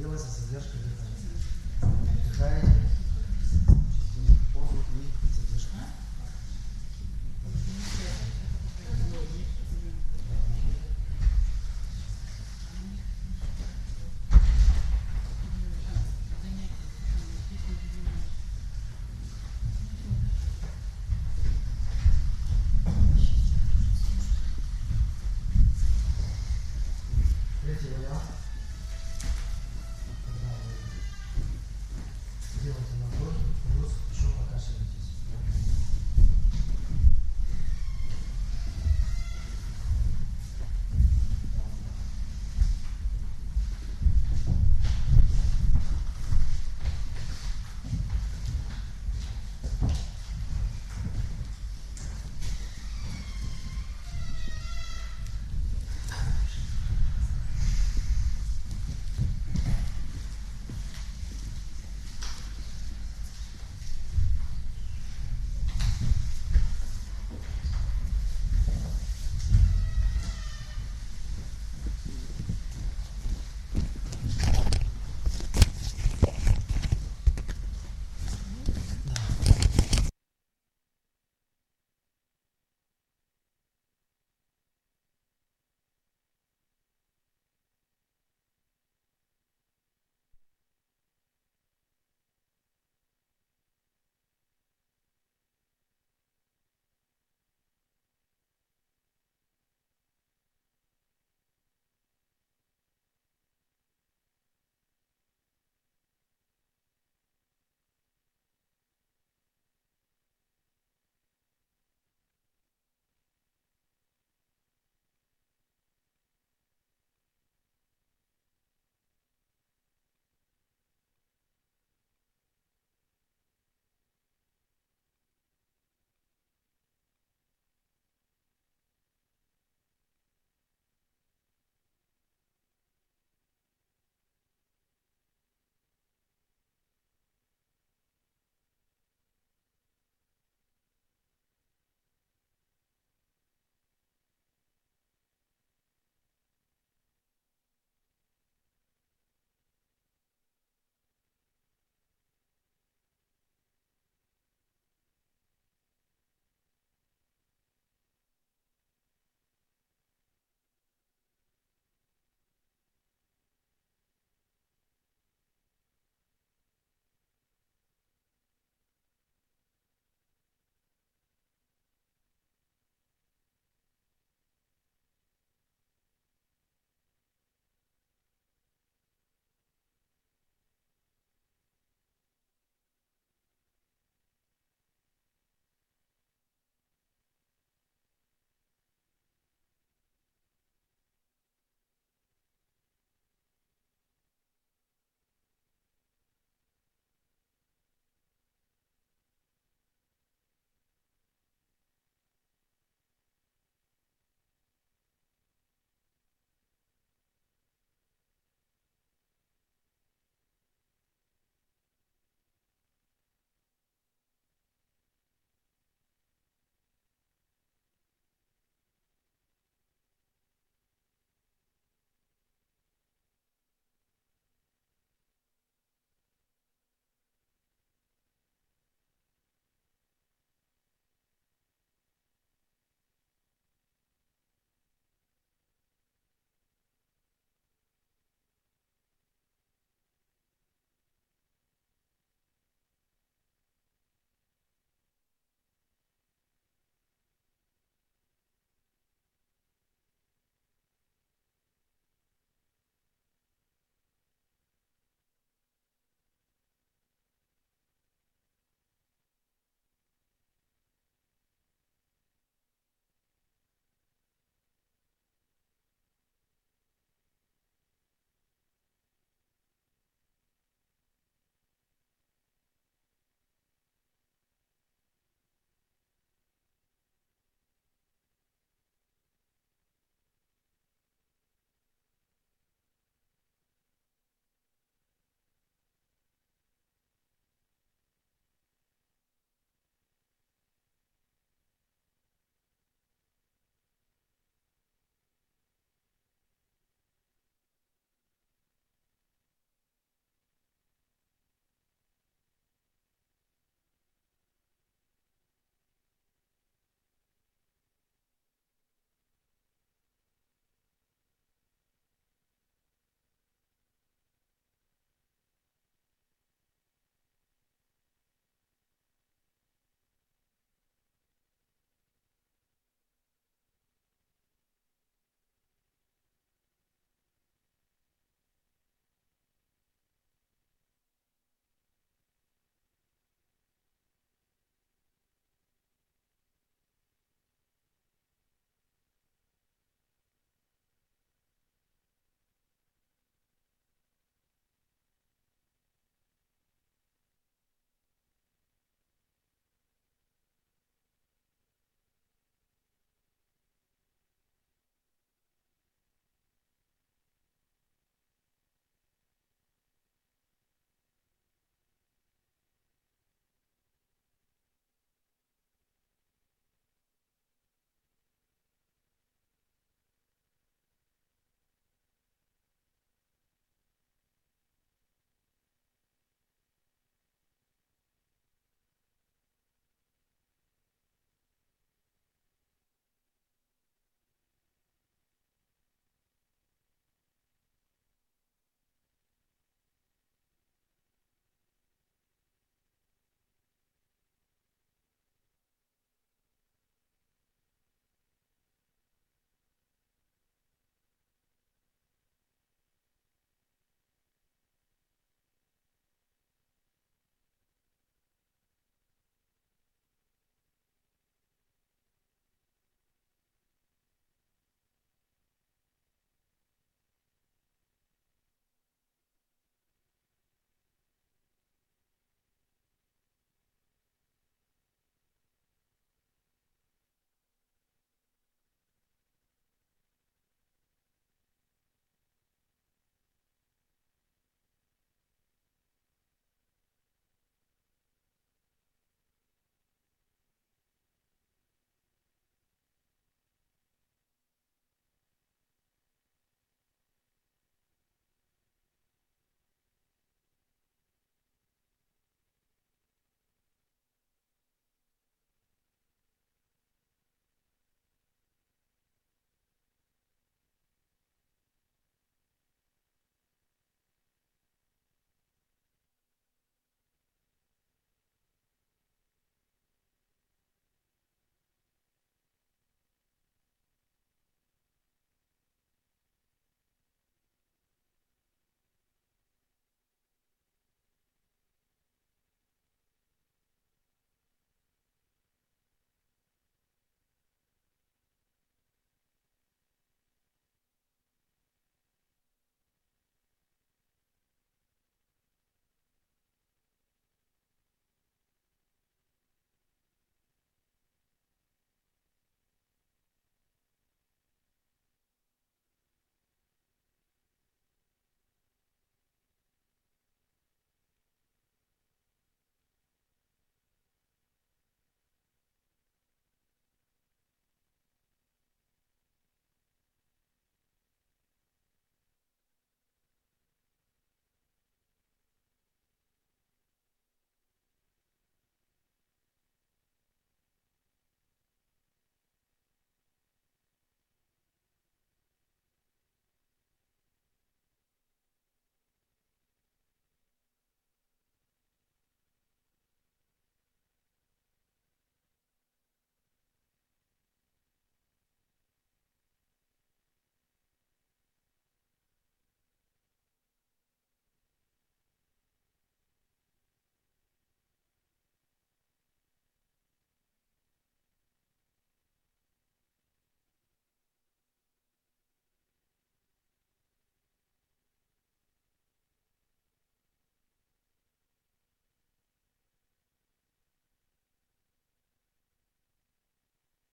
делается задержка дыхания. Отдыхаете.